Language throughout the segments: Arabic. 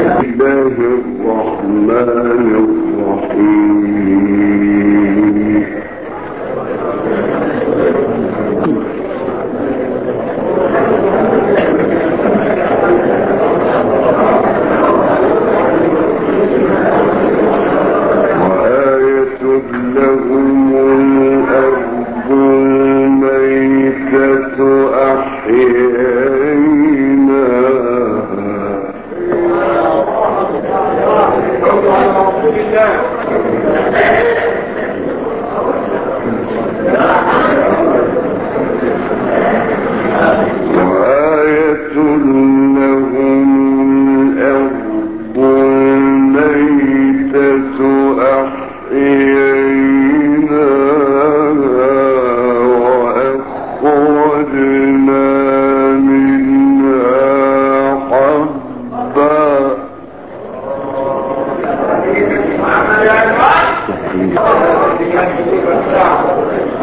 الله الرحمن الرحيم.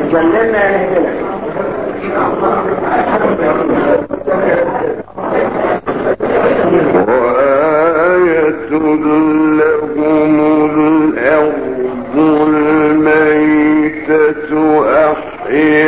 اتجللنا وآية لهم الأرض الميتة أحيا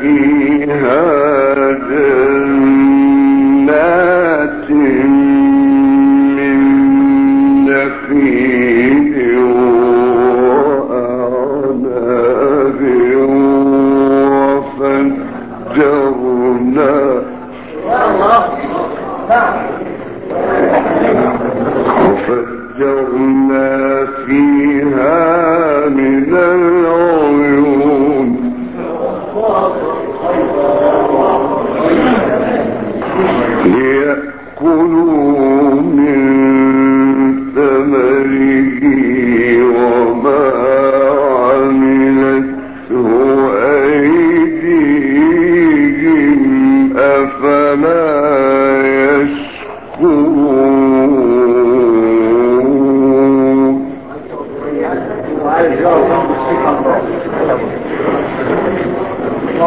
فيها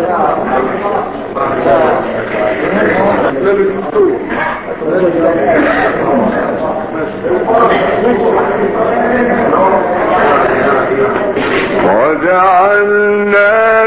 Thank you.